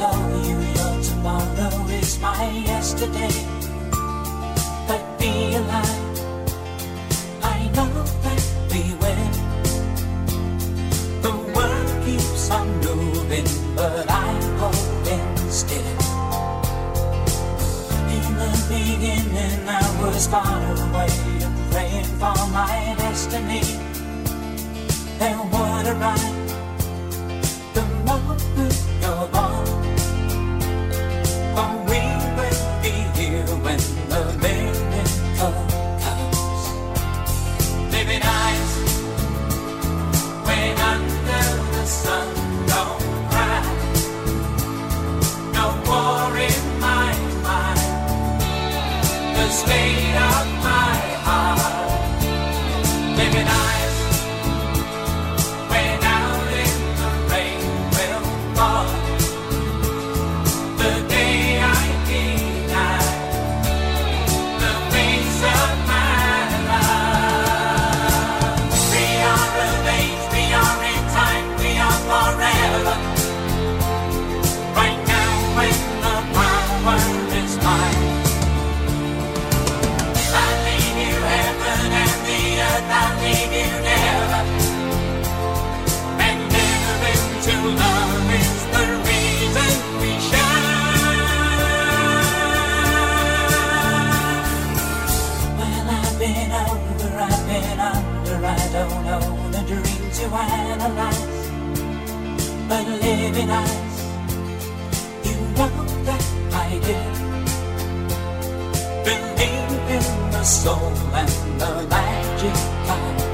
Tell you your tomorrow is my yesterday. But be alive, I know that we will. The world keeps on moving, but I'm hoping still. In the beginning, I was far away and praying for my destiny. And what a ride! The analyze. But living eyes, you know that I do. Believe in the soul and the magic of